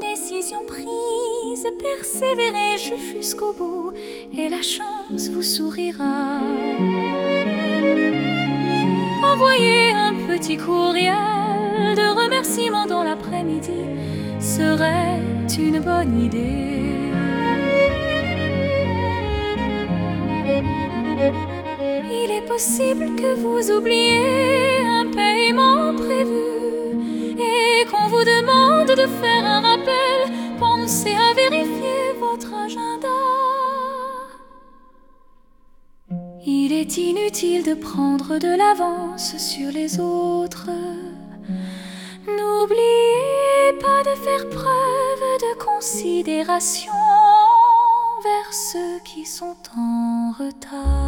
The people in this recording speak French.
décision prise, persévérez jusqu'au bout et la chance vous sourira. Envoyez un petit courriel de remerciement dans l'après-midi serait une bonne idée. Il est possible que vous oubliez un de faire un rappel. Pensez à vérifier votre agenda. Il est inutile de prendre de l'avance sur les autres. N'oubliez pas de faire preuve de considération vers ceux qui sont en retard.